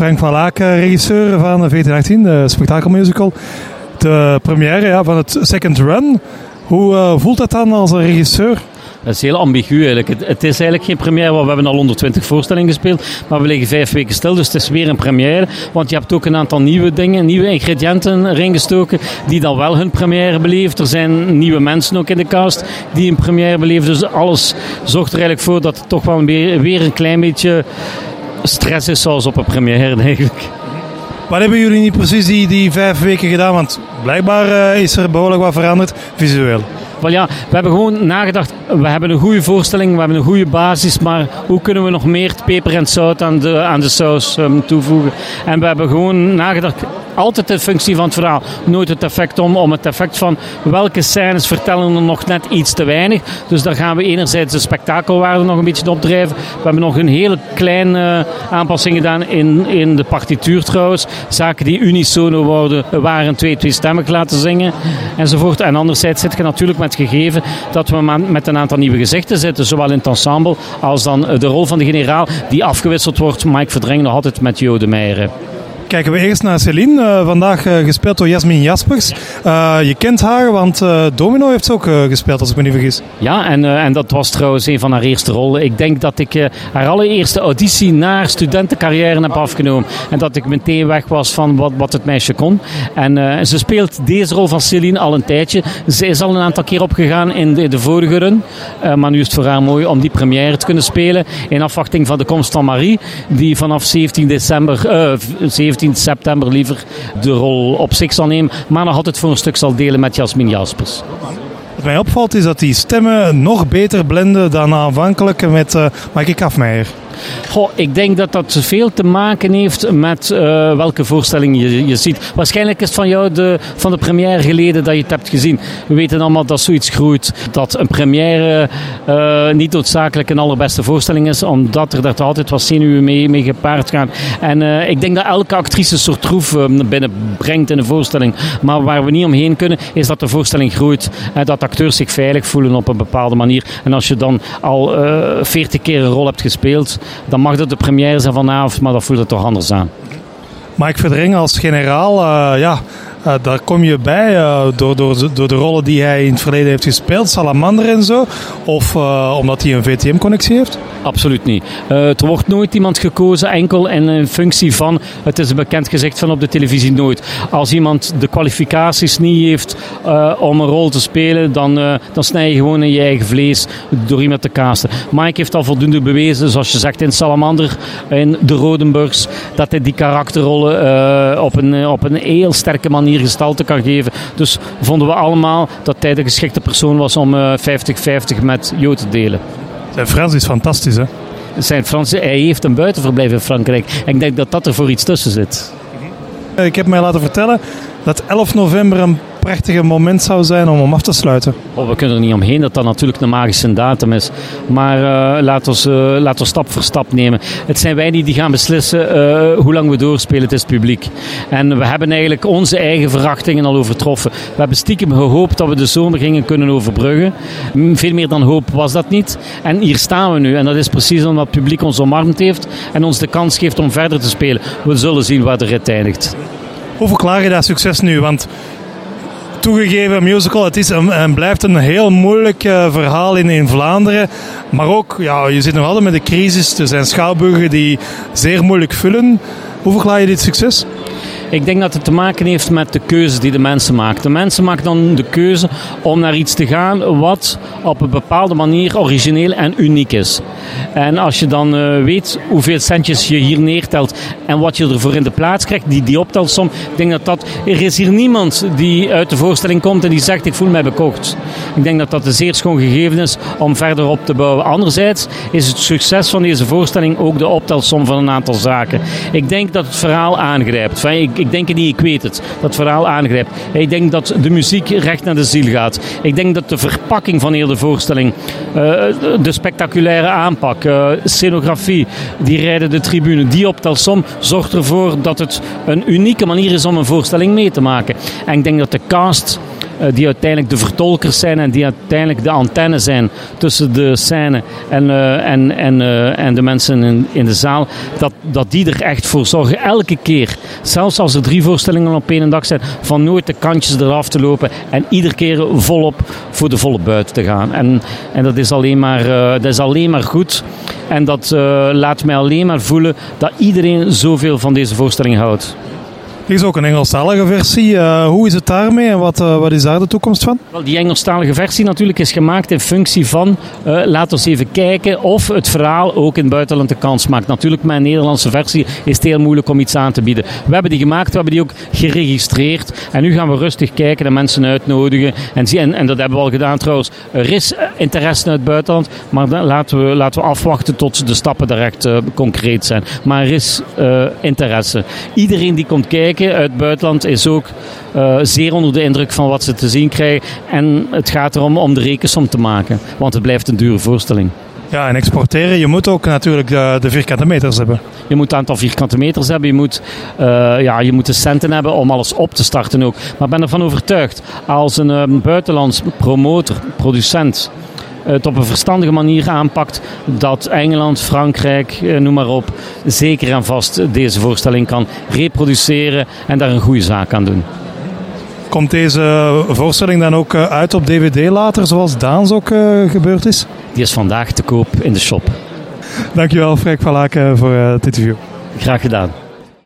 Frank van Laken, regisseur van VT18, de spektakelmusical. De première ja, van het Second Run. Hoe uh, voelt dat dan als regisseur? Dat is heel ambigu eigenlijk. Het, het, is eigenlijk geen première, want we hebben al 120 voorstellingen gespeeld, maar we liggen vijf weken stil, dus het is weer een première. Want je hebt ook een aantal nieuwe dingen, nieuwe ingrediënten erin gestoken, die dan wel hun première beleven. Er zijn nieuwe mensen ook in de cast die een première beleven, dus alles zorgt er eigenlijk voor dat het toch wel weer, weer een klein beetje stress is zoals op een première eigenlijk. Wat hebben jullie niet precies die, die vijf weken gedaan? Want blijkbaar uh, is er behoorlijk wat veranderd visueel. Wel ja, we hebben gewoon nagedacht, we hebben een goede voorstelling, we hebben een goede basis, maar hoe kunnen we nog meer peper en zout aan de, aan de saus um, toevoegen? En we hebben gewoon nagedacht, altijd de functie van het verhaal, nooit het effect om, om het effect van welke scènes vertellen er nog net iets te weinig. Dus daar gaan we enerzijds de spektakelwaarde nog een beetje opdrijven. We hebben nog een hele kleine aanpassing gedaan in, in de partituur trouwens. Zaken die unisono worden, waren twee, twee stemmen laten zingen enzovoort. En anderzijds zit je natuurlijk met het gegeven dat we met een aantal nieuwe gezichten zitten, zowel in het ensemble als dan de rol van de generaal die afgewisseld wordt. Mike Verdreng nog altijd met Jo de Meijer. Kijken we eerst naar Celine, uh, vandaag uh, gespeeld door Jasmin Jaspers. Uh, je kent haar, want Domino heeft ze ook gespeeld, als ik me niet vergis. Ja, en, en dat was trouwens een van haar eerste rollen. Ik denk dat ik haar allereerste auditie naar studentencarrière heb afgenomen. En dat ik meteen weg was van wat, wat het meisje kon. En ze speelt deze rol van Celine al een tijdje. Ze is al een aantal keer opgegaan in de, de vorige run. maar nu is het voor haar mooi om die première te kunnen spelen. In afwachting van de komst van Marie, die vanaf 17 december... 17 17 september liever de rol op zich zal nemen, maar nog altijd voor een stuk zal delen met Jasmin Jaspers. Wat mij opvalt is dat die stemmen nog beter blenden dan aanvankelijk met uh, Maaike Kafmeijer. Goh, ik denk dat dat veel te maken heeft met uh, welke voorstelling je, je ziet. Waarschijnlijk is het van jou de, van de première geleden dat je het hebt gezien. We weten allemaal dat zoiets groeit. Dat een première uh, niet noodzakelijk een allerbeste voorstelling is, omdat er daar altijd wat zenuwen mee, mee gepaard gaan. En uh, ik denk dat elke actrice een soort troef binnenbrengt in een voorstelling. Maar waar we niet omheen kunnen, is dat de voorstelling groeit. En dat acteurs zich veilig voelen op een bepaalde manier. En als je dan al veertig keer een rol hebt gespeeld, dan mag dat de première zijn vanavond, maar dat voelt het toch anders aan. Mike Verdring als generaal, uh, ja, uh, daar kom je bij uh, door, door, de rollen die hij in het verleden heeft gespeeld, Salamander en zo, of omdat hij een VTM-connectie heeft? Absoluut niet. er wordt nooit iemand gekozen enkel in functie van, het is bekend gezicht van op de televisie nooit. Als iemand de kwalificaties niet heeft om een rol te spelen, dan, dan snij je gewoon in je eigen vlees door iemand te casten. Mike heeft al voldoende bewezen, zoals je zegt in Salamander, in de Rodenburgs, dat hij die karakterrollen op, een, op een heel sterke manier gestalte kan geven. Dus vonden we allemaal dat hij de geschikte persoon was om 50-50 uh, met Jo te delen. Zijn Frans is fantastisch, hè? Zijn Frans, hij heeft een buitenverblijf in Frankrijk. En ik denk dat dat er voor iets tussen zit. Ik heb mij laten vertellen dat 11 november een prachtige moment zou zijn om hem af te sluiten. Oh, we kunnen er niet omheen dat dat natuurlijk een magische datum is. Maar uh, laten we uh, laat stap voor stap nemen. Het zijn wij die, die gaan beslissen uh, hoe lang we doorspelen. Het is publiek. En we hebben eigenlijk onze eigen verwachtingen al overtroffen. We hebben stiekem gehoopt dat we de zomer gingen kunnen overbruggen. Veel meer dan hoop was dat niet. En hier staan we nu. En dat is precies omdat het publiek ons omarmd heeft en ons de kans geeft om verder te spelen. We zullen zien waar de rit eindigt. Hoe verklaar je dat succes nu? Want toegegeven musical, het is een, en blijft een heel moeilijk uh, verhaal in, Vlaanderen. Maar ook, ja, je zit nog altijd met de crisis. Er zijn schouwburgen die zeer moeilijk vullen. Hoe verklaar je dit succes? Ik denk dat het te maken heeft met de keuzes die de mensen maken. De mensen maken dan de keuze om naar iets te gaan wat op een bepaalde manier origineel en uniek is. En als je dan uh, weet hoeveel centjes je hier neertelt en wat je ervoor in de plaats krijgt, die, die optelsom, ik denk dat dat... Er is hier niemand die uit de voorstelling komt en die zegt ik voel mij bekocht. Ik denk dat dat een zeer schoon gegeven is om verder op te bouwen. Anderzijds is het succes van deze voorstelling ook de optelsom van een aantal zaken. Ik denk dat het verhaal aangrijpt. Ik, ik denk het niet, ik weet het. Dat het verhaal aangrijpt. Ik denk dat de muziek recht naar de ziel gaat. Ik denk dat de verpakking van heel de voorstelling, uh, de spectaculaire aanpak, uh, scenografie, die rijden de tribune, die optelsom zorgt ervoor dat het een unieke manier is om een voorstelling mee te maken. En ik denk dat de cast die uiteindelijk de vertolkers zijn en die uiteindelijk de antenne zijn tussen de scène en, en, en, en de mensen in, in de zaal, dat, dat die er echt voor zorgen elke keer, zelfs als er drie voorstellingen op één dag zijn, van nooit de kantjes eraf te lopen en iedere keer volop voor de volle buiten te gaan. En, en dat, is alleen maar, dat is alleen maar goed. En dat laat mij alleen maar voelen dat iedereen zoveel van deze voorstelling houdt. Er is ook een Engelstalige versie. Uh, hoe is het daarmee en wat, uh, wat is daar de toekomst van? Wel, die Engelstalige versie natuurlijk is gemaakt in functie van uh, laten we even kijken of het verhaal ook in het buitenland de kans maakt. Natuurlijk een Nederlandse versie is het heel moeilijk om iets aan te bieden. We hebben die gemaakt, we hebben die ook geregistreerd en nu gaan we rustig kijken en mensen uitnodigen. En, en, en dat hebben we al gedaan trouwens. Er is interesse uit het buitenland, maar dan, laten, we, laten we afwachten tot de stappen direct concreet zijn. Maar er is interesse. Iedereen die komt kijken uit het buitenland is ook uh, zeer onder de indruk van wat ze te zien krijgen. En het gaat erom om de rekensom te maken, want het blijft een dure voorstelling. Ja, en exporteren, je moet ook natuurlijk de, de, vierkante meters hebben. Je moet een aantal vierkante meters hebben, je moet, uh, ja, je moet de centen hebben om alles op te starten ook. Maar ik ben ervan overtuigd, als een um, buitenlands promotor, producent, het op een verstandige manier aanpakt, dat Engeland, Frankrijk, noem maar op, zeker en vast deze voorstelling kan reproduceren en daar een goede zaak aan doen. Komt deze voorstelling dan ook uit op DVD later, zoals Daans ook uh, gebeurd is? Die is vandaag te koop in de shop. Dankjewel, Freek van Laken, voor het interview. Graag gedaan.